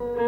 Mm-hmm.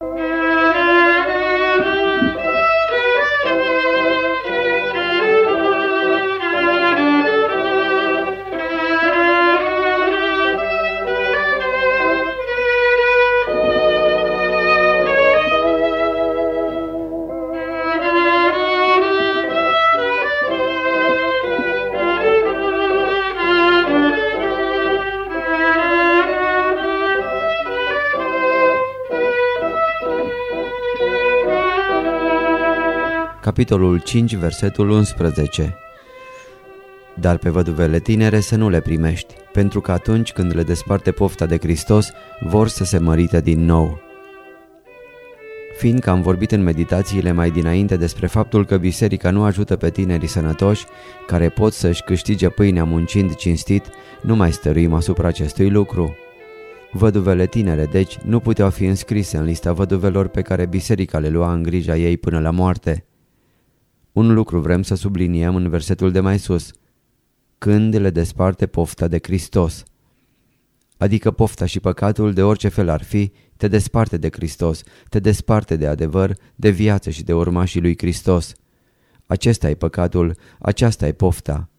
capitolul 5, versetul 11 Dar pe văduvele tinere să nu le primești, pentru că atunci când le desparte pofta de Hristos, vor să se mărite din nou. Fiindcă am vorbit în meditațiile mai dinainte despre faptul că biserica nu ajută pe tinerii sănătoși, care pot să-și câștige pâinea muncind cinstit, nu mai stăruim asupra acestui lucru. Văduvele tinere, deci, nu puteau fi înscrise în lista văduvelor pe care biserica le lua în grija ei până la moarte. Un lucru vrem să subliniem în versetul de mai sus. Când le desparte pofta de Hristos. Adică pofta și păcatul de orice fel ar fi, te desparte de Hristos, te desparte de adevăr, de viață și de urmașii lui Hristos. Acesta e păcatul, aceasta e pofta.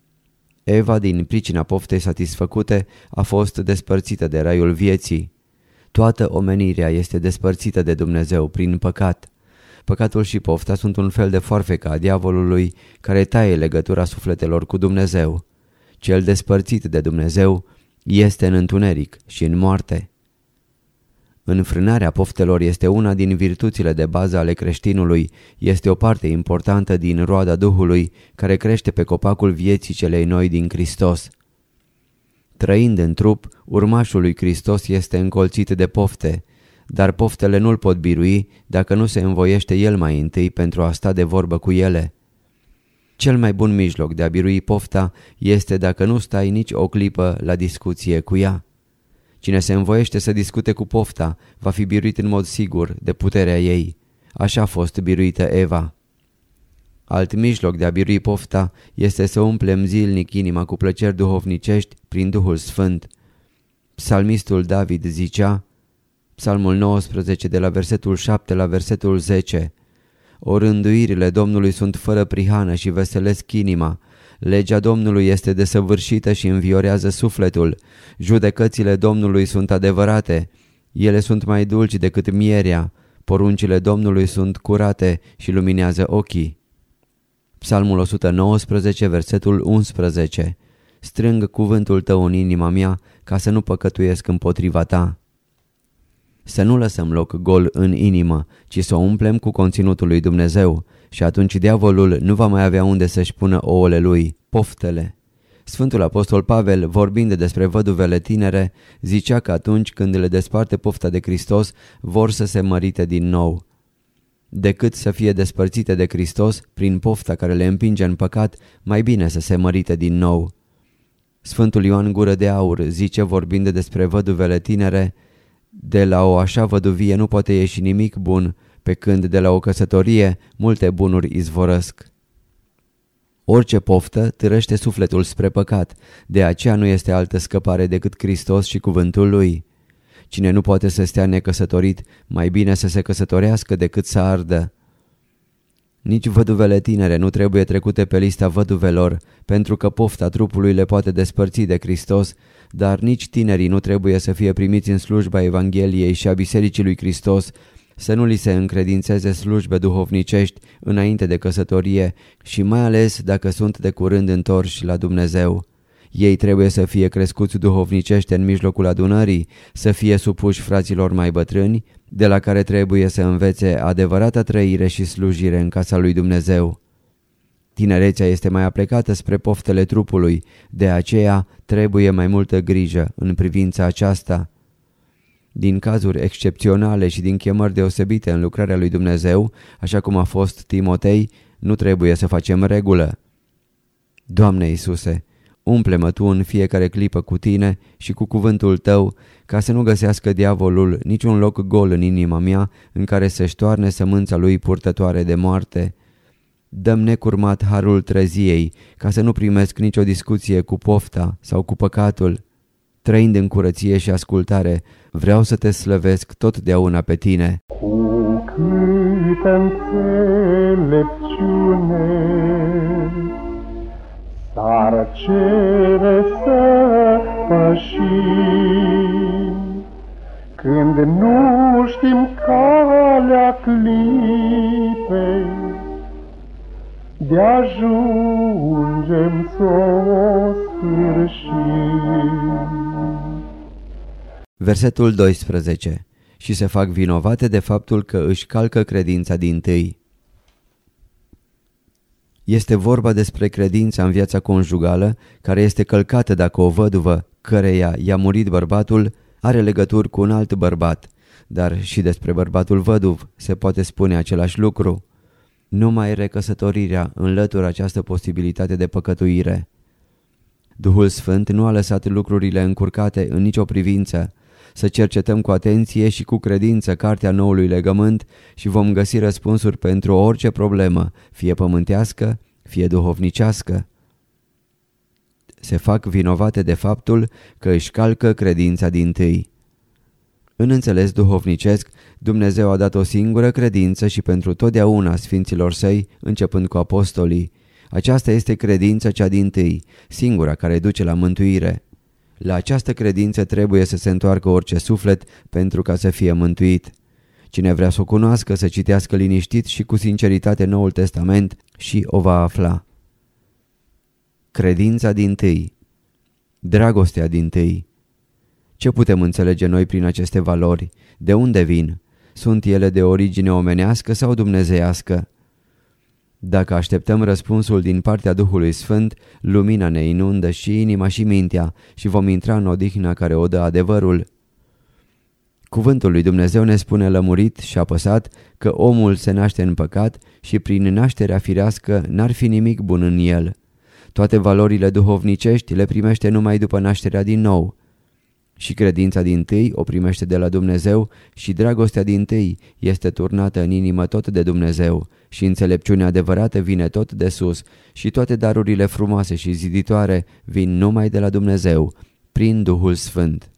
Eva, din pricina poftei satisfăcute, a fost despărțită de raiul vieții. Toată omenirea este despărțită de Dumnezeu prin păcat. Păcatul și pofta sunt un fel de foarfecă a diavolului care taie legătura sufletelor cu Dumnezeu. Cel despărțit de Dumnezeu este în întuneric și în moarte. Înfrânarea poftelor este una din virtuțile de bază ale creștinului, este o parte importantă din roada Duhului care crește pe copacul vieții celei noi din Hristos. Trăind în trup, urmașul lui Hristos este încolțit de pofte, dar poftele nu-l pot birui dacă nu se învoiește el mai întâi pentru a sta de vorbă cu ele. Cel mai bun mijloc de a birui pofta este dacă nu stai nici o clipă la discuție cu ea. Cine se învoiește să discute cu pofta va fi biruit în mod sigur de puterea ei. Așa a fost biruită Eva. Alt mijloc de a birui pofta este să umplem zilnic inima cu plăceri duhovnicești prin Duhul Sfânt. Psalmistul David zicea, Psalmul 19 de la versetul 7 la versetul 10 O rânduirile Domnului sunt fără prihană și veselesc inima. Legea Domnului este desăvârșită și înviorează sufletul. Judecățile Domnului sunt adevărate. Ele sunt mai dulci decât mierea. Poruncile Domnului sunt curate și luminează ochii. Psalmul 119, versetul 11 Strâng cuvântul tău în inima mea ca să nu păcătuiesc împotriva ta. Să nu lăsăm loc gol în inimă, ci să o umplem cu conținutul lui Dumnezeu și atunci diavolul nu va mai avea unde să-și pună ouăle lui, poftele. Sfântul Apostol Pavel, vorbind despre văduvele tinere, zicea că atunci când le desparte pofta de Hristos, vor să se mărite din nou. Decât să fie despărțite de Hristos prin pofta care le împinge în păcat, mai bine să se mărite din nou. Sfântul Ioan Gură de Aur zice vorbind despre văduvele tinere, de la o așa văduvie nu poate ieși nimic bun, pe când de la o căsătorie multe bunuri izvorăsc. Orice poftă târăște sufletul spre păcat, de aceea nu este altă scăpare decât Hristos și cuvântul Lui. Cine nu poate să stea necăsătorit, mai bine să se căsătorească decât să ardă. Nici văduvele tinere nu trebuie trecute pe lista văduvelor, pentru că pofta trupului le poate despărți de Hristos, dar nici tinerii nu trebuie să fie primiți în slujba Evangheliei și a Bisericii lui Hristos, să nu li se încredințeze slujbe duhovnicești înainte de căsătorie și mai ales dacă sunt de curând întorși la Dumnezeu. Ei trebuie să fie crescuți duhovnicește în mijlocul adunării, să fie supuși fraților mai bătrâni, de la care trebuie să învețe adevărata trăire și slujire în casa lui Dumnezeu. Tinerețea este mai aplecată spre poftele trupului, de aceea trebuie mai multă grijă în privința aceasta. Din cazuri excepționale și din chemări deosebite în lucrarea lui Dumnezeu, așa cum a fost Timotei, nu trebuie să facem regulă. Doamne Iisuse, umple-mă Tu în fiecare clipă cu Tine și cu cuvântul Tău, ca să nu găsească diavolul niciun loc gol în inima mea în care să-și toarne sămânța lui purtătoare de moarte. Dăm necurmat harul treziei, ca să nu primesc nicio discuție cu pofta sau cu păcatul. Trăind în curăție și ascultare, vreau să te slăvesc totdeauna pe tine. Cu câtă înțelepciune S-ar cere să pășim, Când nu știm calea clipei, de ajungem să o sfârșim. Versetul 12 Și se fac vinovate de faptul că își calcă credința din tâi. Este vorba despre credința în viața conjugală, care este călcată dacă o văduvă, căreia i-a murit bărbatul, are legături cu un alt bărbat, dar și despre bărbatul văduv se poate spune același lucru. Numai recăsătorirea înlătură această posibilitate de păcătuire. Duhul Sfânt nu a lăsat lucrurile încurcate în nicio privință. Să cercetăm cu atenție și cu credință cartea noului legământ și vom găsi răspunsuri pentru orice problemă, fie pământească, fie duhovnicească. Se fac vinovate de faptul că își calcă credința din tâi. În înțeles duhovnicesc, Dumnezeu a dat o singură credință și pentru totdeauna sfinților săi, începând cu apostolii. Aceasta este credința cea din tâi, singura care duce la mântuire. La această credință trebuie să se întoarcă orice suflet pentru ca să fie mântuit. Cine vrea să o cunoască, să citească liniștit și cu sinceritate Noul Testament și o va afla. Credința din tâi Dragostea din tâi Ce putem înțelege noi prin aceste valori? De unde vin? Sunt ele de origine omenească sau dumnezeiască? Dacă așteptăm răspunsul din partea Duhului Sfânt, lumina ne inundă și inima și mintea și vom intra în odihna care o dă adevărul. Cuvântul lui Dumnezeu ne spune lămurit și apăsat că omul se naște în păcat și prin nașterea firească n-ar fi nimic bun în el. Toate valorile duhovnicești le primește numai după nașterea din nou. Și credința din tâi o primește de la Dumnezeu și dragostea din tâi este turnată în inimă tot de Dumnezeu și înțelepciunea adevărată vine tot de sus și toate darurile frumoase și ziditoare vin numai de la Dumnezeu, prin Duhul Sfânt.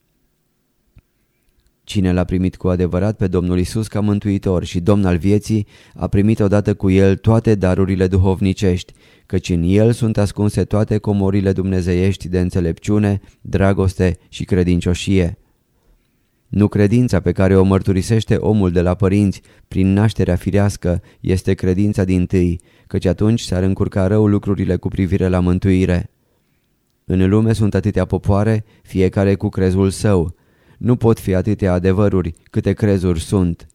Cine l-a primit cu adevărat pe Domnul Isus ca mântuitor și Domn al vieții, a primit odată cu el toate darurile duhovnicești, căci în el sunt ascunse toate comorile dumnezeiești de înțelepciune, dragoste și credincioșie. Nu credința pe care o mărturisește omul de la părinți prin nașterea firească este credința din tâi, căci atunci s-ar încurca rău lucrurile cu privire la mântuire. În lume sunt atâtea popoare, fiecare cu crezul său. Nu pot fi atâtea adevăruri câte crezuri sunt.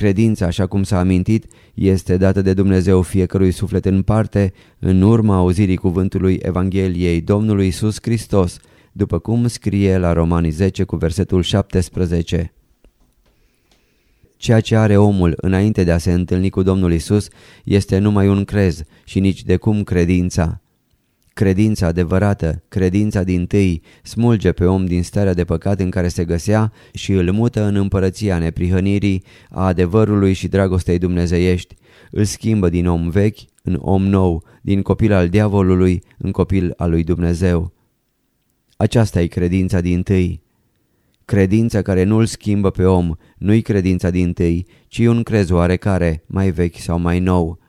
Credința, așa cum s-a amintit, este dată de Dumnezeu fiecărui suflet în parte în urma auzirii cuvântului Evangheliei Domnului Isus Hristos, după cum scrie la Romanii 10 cu versetul 17. Ceea ce are omul înainte de a se întâlni cu Domnul Isus este numai un crez și nici de cum credința. Credința adevărată, credința din tâi, smulge pe om din starea de păcat în care se găsea și îl mută în împărăția neprihănirii, a adevărului și dragostei dumnezeiești. Îl schimbă din om vechi în om nou, din copil al diavolului în copil al lui Dumnezeu. Aceasta e credința din tâi. Credința care nu-l schimbă pe om, nu-i credința din tâi, ci un crez oarecare, mai vechi sau mai nou.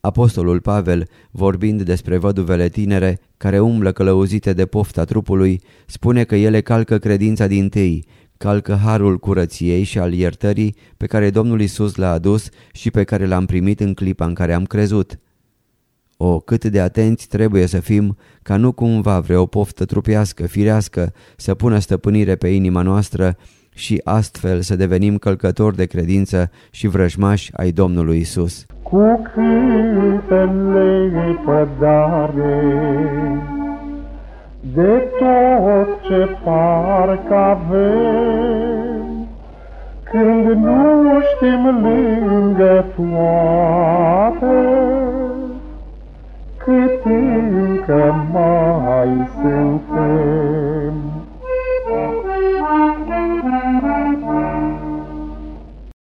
Apostolul Pavel, vorbind despre văduvele tinere care umblă călăuzite de pofta trupului, spune că ele calcă credința din tâi, calcă harul curăției și al iertării pe care Domnul Isus l-a adus și pe care l-am primit în clipa în care am crezut. O, cât de atenți trebuie să fim ca nu cumva vreo poftă trupească, firească, să pună stăpânire pe inima noastră și astfel să devenim călcători de credință și vrăjmași ai Domnului Isus. Cu câtă lepădare de tot ce parcă avem, când nu știm lângă toate, cât încă mai suntem.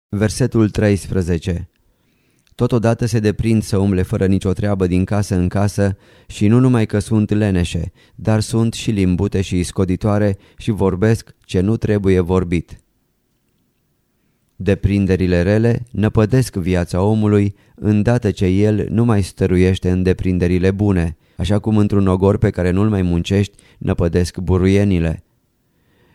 Versetul 13 Totodată se deprind să umble fără nicio treabă din casă în casă și nu numai că sunt leneșe, dar sunt și limbute și iscoditoare și vorbesc ce nu trebuie vorbit. Deprinderile rele năpădesc viața omului îndată ce el nu mai stăruiește în deprinderile bune, așa cum într-un ogor pe care nu-l mai muncești năpădesc buruienile.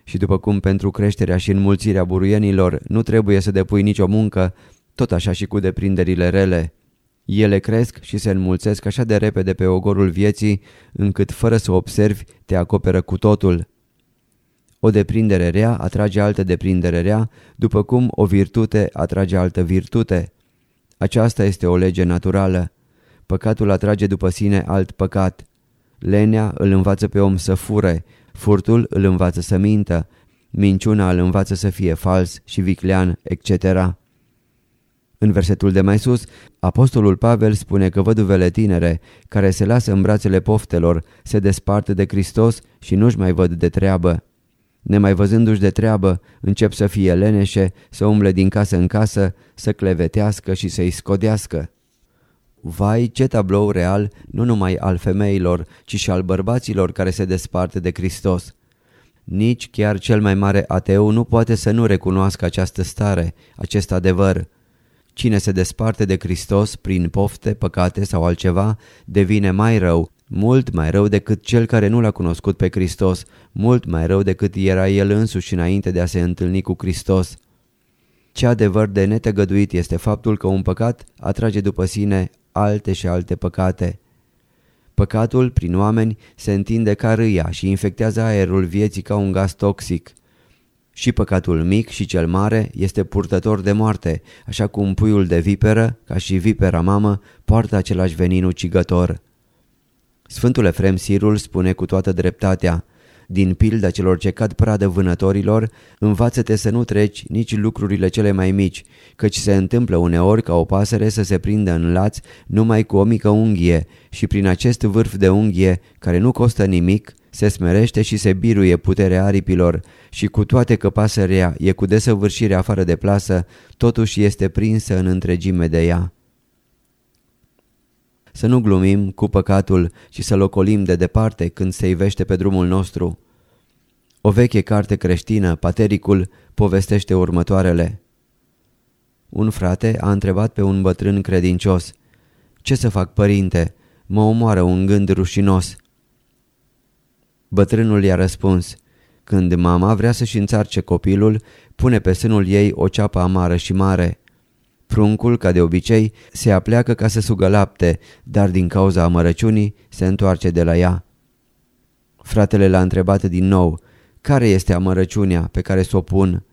Și după cum pentru creșterea și înmulțirea buruienilor nu trebuie să depui nicio muncă, tot așa și cu deprinderile rele. Ele cresc și se înmulțesc așa de repede pe ogorul vieții, încât fără să observi te acoperă cu totul. O deprindere rea atrage altă deprindere rea, după cum o virtute atrage altă virtute. Aceasta este o lege naturală. Păcatul atrage după sine alt păcat. Lenea îl învață pe om să fure, furtul îl învață să mintă, minciuna îl învață să fie fals și viclean, etc. În versetul de mai sus, apostolul Pavel spune că văduvele tinere, care se lasă în brațele poftelor, se despart de Hristos și nu-și mai văd de treabă. Nemai văzându-și de treabă, încep să fie leneșe, să umble din casă în casă, să clevetească și să-i scodească. Vai, ce tablou real, nu numai al femeilor, ci și al bărbaților care se despart de Hristos. Nici chiar cel mai mare ateu nu poate să nu recunoască această stare, acest adevăr. Cine se desparte de Hristos prin pofte, păcate sau altceva, devine mai rău, mult mai rău decât cel care nu l-a cunoscut pe Hristos, mult mai rău decât era el însuși înainte de a se întâlni cu Hristos. Ce adevăr de netăgăduit este faptul că un păcat atrage după sine alte și alte păcate. Păcatul, prin oameni, se întinde ca râia și infectează aerul vieții ca un gaz toxic. Și păcatul mic și cel mare este purtător de moarte, așa cum puiul de viperă, ca și vipera mamă, poartă același venin ucigător. Sfântul Efrem Sirul spune cu toată dreptatea, din pilda celor ce cad pradă vânătorilor, învață-te să nu treci nici lucrurile cele mai mici, căci se întâmplă uneori ca o pasăre să se prindă în laț numai cu o mică unghie și prin acest vârf de unghie, care nu costă nimic, se smerește și se biruie puterea aripilor și cu toate că pasărea e cu desăvârșire afară de plasă, totuși este prinsă în întregime de ea. Să nu glumim cu păcatul și să-l ocolim de departe când se ivește pe drumul nostru. O veche carte creștină, Patericul, povestește următoarele. Un frate a întrebat pe un bătrân credincios, Ce să fac, părinte? Mă omoară un gând rușinos." Bătrânul i-a răspuns, Când mama vrea să-și înțarce copilul, pune pe sânul ei o ceapă amară și mare. Pruncul, ca de obicei, se apleacă ca să sugă lapte, dar din cauza amărăciunii se întoarce de la ea. Fratele l-a întrebat din nou, care este amărăciunea pe care s-o pun?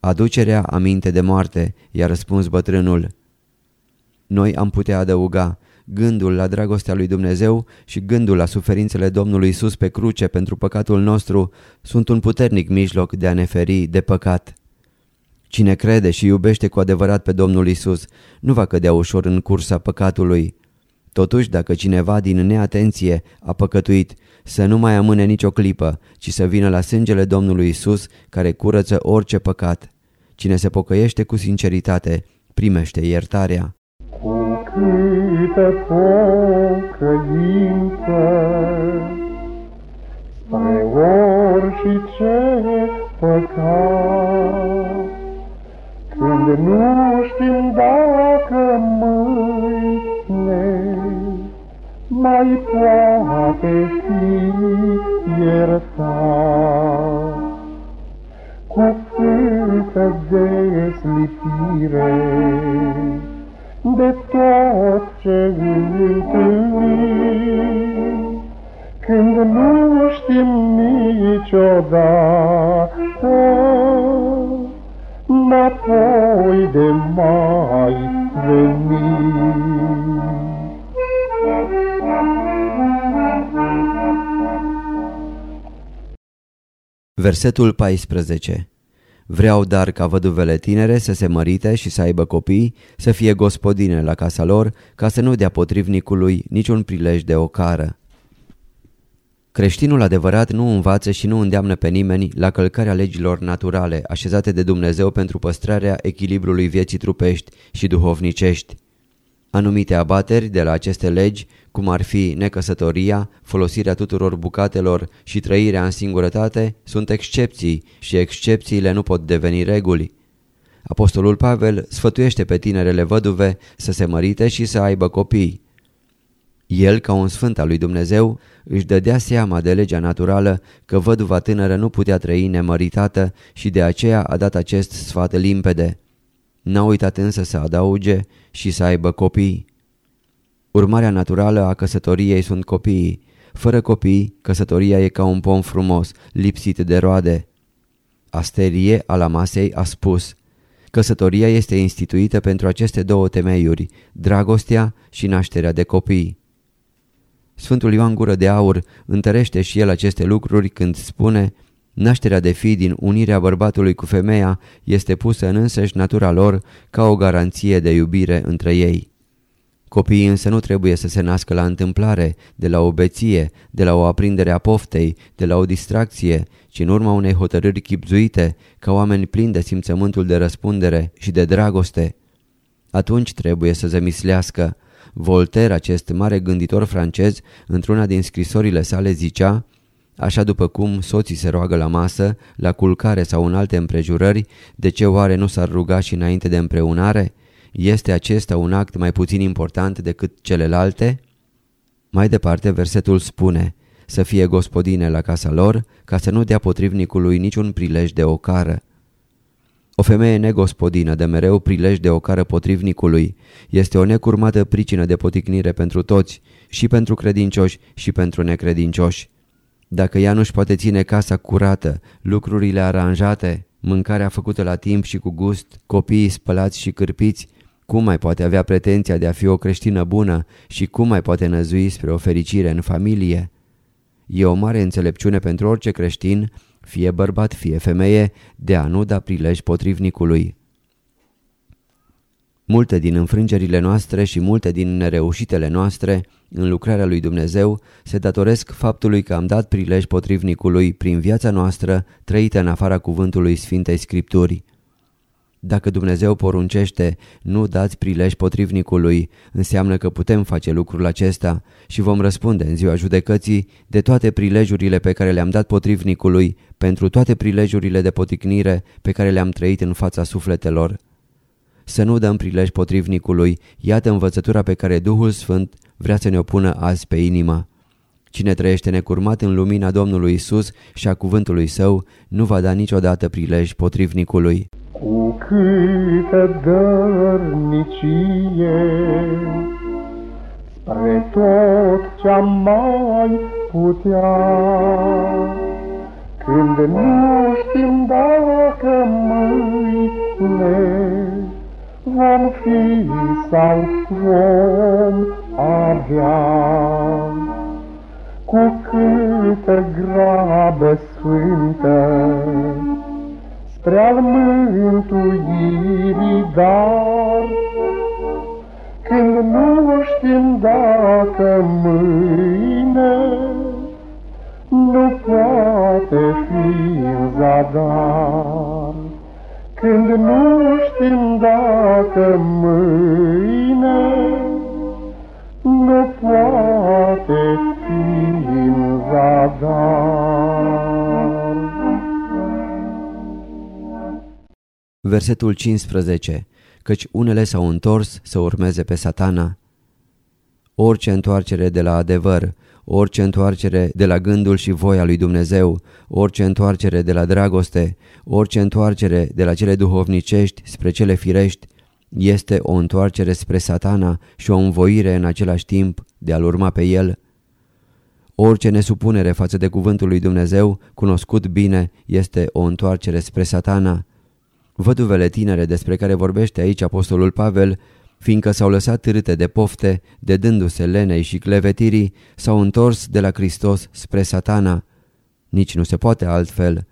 Aducerea aminte de moarte, i-a răspuns bătrânul. Noi am putea adăuga, gândul la dragostea lui Dumnezeu și gândul la suferințele Domnului Isus pe cruce pentru păcatul nostru sunt un puternic mijloc de a ne feri de păcat. Cine crede și iubește cu adevărat pe Domnul Isus nu va cădea ușor în cursa păcatului. Totuși, dacă cineva din neatenție a păcătuit, să nu mai amâne nicio clipă, ci să vină la sângele Domnului Isus care curăță orice păcat. Cine se pocăiește cu sinceritate, primește iertarea. Cu câtă pocăință spre orice păcat, când nu știm dacă mâine mai poate fi iertat. Cu câtă deslipire de tot ce întâlnim, când nu știm niciodată, Înapoi de mai veni. Versetul 14 Vreau dar ca văduvele tinere să se mărite și să aibă copii, să fie gospodine la casa lor, ca să nu dea potrivnicului niciun prilej de ocară. Creștinul adevărat nu învață și nu îndeamnă pe nimeni la călcarea legilor naturale așezate de Dumnezeu pentru păstrarea echilibrului vieții trupești și duhovnicești. Anumite abateri de la aceste legi, cum ar fi necăsătoria, folosirea tuturor bucatelor și trăirea în singurătate, sunt excepții și excepțiile nu pot deveni reguli. Apostolul Pavel sfătuiește pe tinerele văduve să se mărite și să aibă copii. El, ca un sfânt al lui Dumnezeu, își dădea seama de legea naturală că văduva tânără nu putea trăi nemăritată și de aceea a dat acest sfat limpede. N-a uitat însă să adauge și să aibă copii. Urmarea naturală a căsătoriei sunt copiii. Fără copii, căsătoria e ca un pom frumos, lipsit de roade. Asterie, ala masei, a spus Căsătoria este instituită pentru aceste două temeiuri, dragostea și nașterea de copii. Sfântul Ioan Gură de Aur întărește și el aceste lucruri când spune Nașterea de fii din unirea bărbatului cu femeia este pusă în însăși natura lor ca o garanție de iubire între ei. Copiii însă nu trebuie să se nască la întâmplare, de la o beție, de la o aprindere a poftei, de la o distracție, ci în urma unei hotărâri chipzuite, ca oameni plini de simțământul de răspundere și de dragoste. Atunci trebuie să zămislească, Voltaire, acest mare gânditor francez, într-una din scrisorile sale zicea Așa după cum soții se roagă la masă, la culcare sau în alte împrejurări, de ce oare nu s-ar ruga și înainte de împreunare? Este acesta un act mai puțin important decât celelalte? Mai departe, versetul spune Să fie gospodine la casa lor, ca să nu dea potrivnicului niciun prilej de ocară. O femeie negospodină de mereu prilej de ocară potrivnicului este o necurmată pricină de poticnire pentru toți, și pentru credincioși și pentru necredincioși. Dacă ea nu-și poate ține casa curată, lucrurile aranjate, mâncarea făcută la timp și cu gust, copiii spălați și cârpiți, cum mai poate avea pretenția de a fi o creștină bună și cum mai poate năzui spre o fericire în familie? E o mare înțelepciune pentru orice creștin fie bărbat, fie femeie, de a nu da prilej potrivnicului. Multe din înfrângerile noastre și multe din nereușitele noastre în lucrarea lui Dumnezeu se datoresc faptului că am dat prilej potrivnicului prin viața noastră trăită în afara cuvântului Sfintei Scripturii. Dacă Dumnezeu poruncește, nu dați prilej potrivnicului, înseamnă că putem face lucrul acesta și vom răspunde în ziua judecății de toate prilejurile pe care le-am dat potrivnicului, pentru toate prilejurile de poticnire pe care le-am trăit în fața sufletelor. Să nu dăm prilej potrivnicului, iată învățătura pe care Duhul Sfânt vrea să ne o pună azi pe inima. Cine trăiește necurmat în lumina Domnului Isus și a cuvântului Său, nu va da niciodată prilej potrivnicului. Cu câtă dărnicie Spre tot ce-am mai putea. Când nu știm dacă mâine Vom fi sau vom avea. Cu câtă grabă sfântă spre al mântuirii dar. Când nu știm dacă mâine nu poate fi în zadar. Când nu știm dacă mâine nu poate fi în zadar. Versetul 15 Căci unele s-au întors să urmeze pe satana. Orice întoarcere de la adevăr, orice întoarcere de la gândul și voia lui Dumnezeu, orice întoarcere de la dragoste, orice întoarcere de la cele duhovnicești spre cele firești, Este o întoarcere spre satana și o învoire în același timp de a-L urma pe El? Orice nesupunere față de cuvântul lui Dumnezeu, cunoscut bine, este o întoarcere spre satana. Văduvele tinere despre care vorbește aici apostolul Pavel, fiindcă s-au lăsat târâte de pofte, de dându-se lenei și clevetirii, s-au întors de la Hristos spre satana. Nici nu se poate altfel.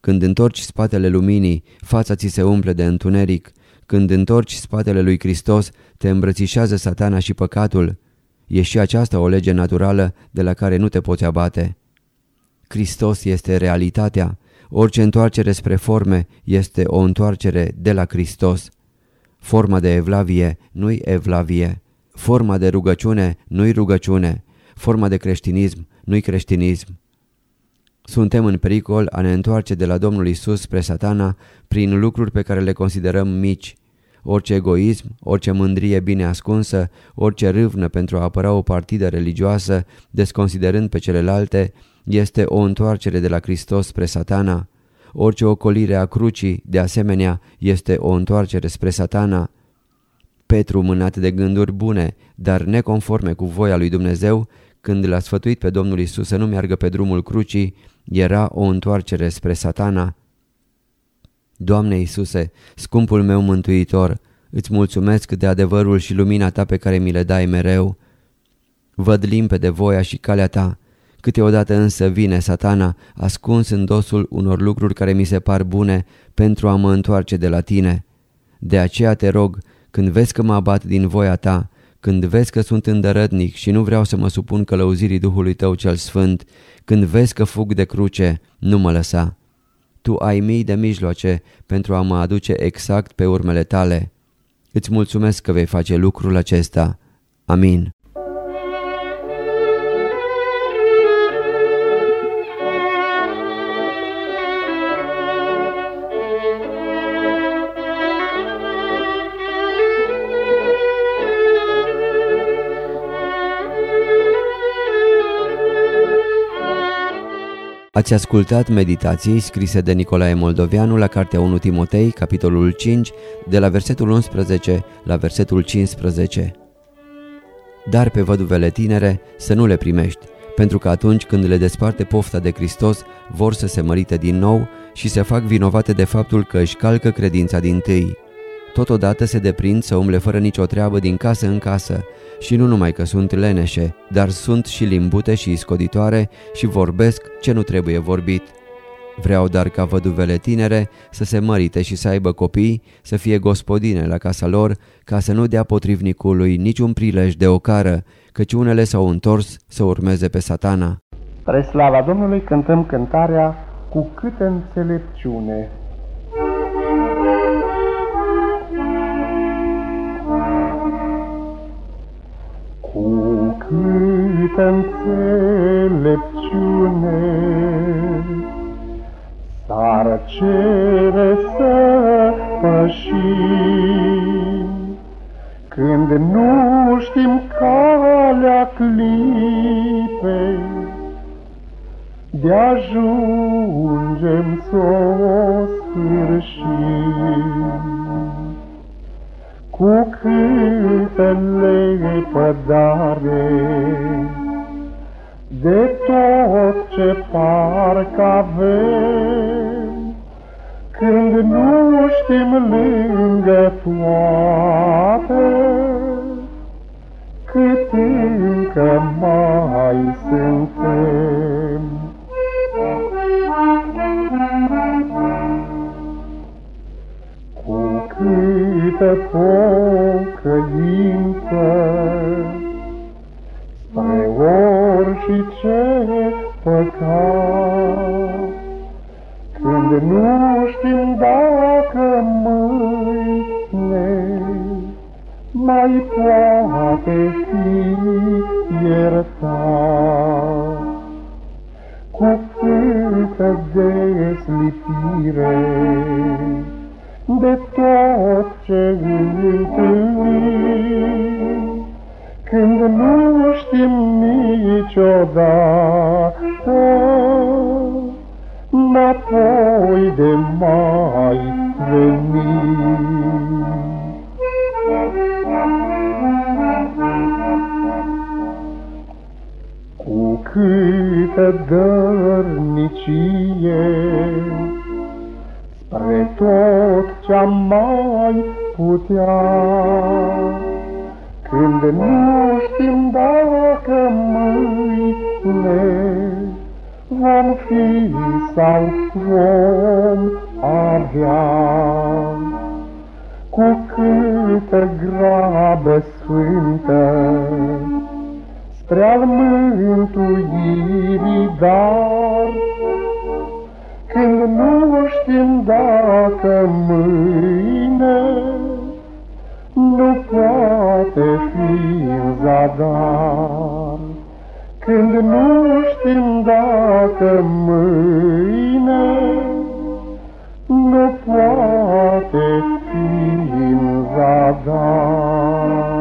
Când întorci spatele luminii, fața ți se umple de întuneric. Când întorci spatele lui Hristos, te îmbrățișează satana și păcatul. E și aceasta o lege naturală de la care nu te poți abate. Hristos este realitatea. Orice întoarcere spre forme este o întoarcere de la Hristos. Forma de evlavie nu-i evlavie. Forma de rugăciune nu-i rugăciune. Forma de creștinism nu-i creștinism. Suntem în pericol a ne întoarce de la Domnul Isus spre satana prin lucruri pe care le considerăm mici. Orice egoism, orice mândrie bine ascunsă, orice râvnă pentru a apăra o partidă religioasă, desconsiderând pe celelalte, este o întoarcere de la Hristos spre satana. Orice ocolire a crucii, de asemenea, este o întoarcere spre satana. Petru, mânat de gânduri bune, dar neconforme cu voia lui Dumnezeu, când l-a sfătuit pe Domnul Isus să nu meargă pe drumul crucii, era o întoarcere spre satana. Doamne Iisuse, scumpul meu mântuitor, îți mulțumesc de adevărul și lumina Ta pe care mi le dai mereu. Văd limpede voia și calea Ta, câteodată însă vine satana ascuns în dosul unor lucruri care mi se par bune pentru a mă întoarce de la Tine. De aceea te rog, când vezi că mă abat din voia Ta, când vezi că sunt îndărătnic și nu vreau să mă supun călăuzirii Duhului Tău cel Sfânt, când vezi că fug de cruce, nu mă lăsa. Tu ai mii de mijloace pentru a mă aduce exact pe urmele tale. Îți mulțumesc că vei face lucrul acesta. Amin. Ați ascultat meditații scrise de Nicolae Moldovianu la Cartea 1 Timotei, capitolul 5, de la versetul 11 la versetul 15. Dar pe văduvele tinere să nu le primești, pentru că atunci când le desparte pofta de Hristos, vor să se mărite din nou și se fac vinovate de faptul că își calcă credința din tâi. Totodată se deprind să umble fără nicio treabă din casă în casă și nu numai că sunt leneșe, dar sunt și limbute și iscoditoare și vorbesc ce nu trebuie vorbit. Vreau dar ca văduvele tinere să se mărite și să aibă copii, să fie gospodine la casa lor, ca să nu dea potrivnicului niciun prilej de ocară, căci unele s-au întors să urmeze pe satana. Spre slava Domnului cântăm cântarea cu câtă înțelepciune. Câtă înțelepciune. S-ar cere să pășim. Când nu știm calea clipei De ajungem să o sfârșim. Cu câtă lepădare de tot ce parcă avem, când nu știm lângă toate, cât încă mai suntem. câtă pocăință spre și ce păcat. Când nu știm dacă mâine mai poate fi iertat. Cu câtă deslipire de tot ce întâlnim. Când nu știm niciodată. N-apoi de mai veni. Cu câtă dărnicie spre tot ce-am mai putea, când nu vom fi sau vom avea, cu câtă grabă sfântă, spre al mântuirii dar. Când nu știm dacă mâine nu poate fi în zadar, când nu știm dacă mâine Nu poate fi în zadar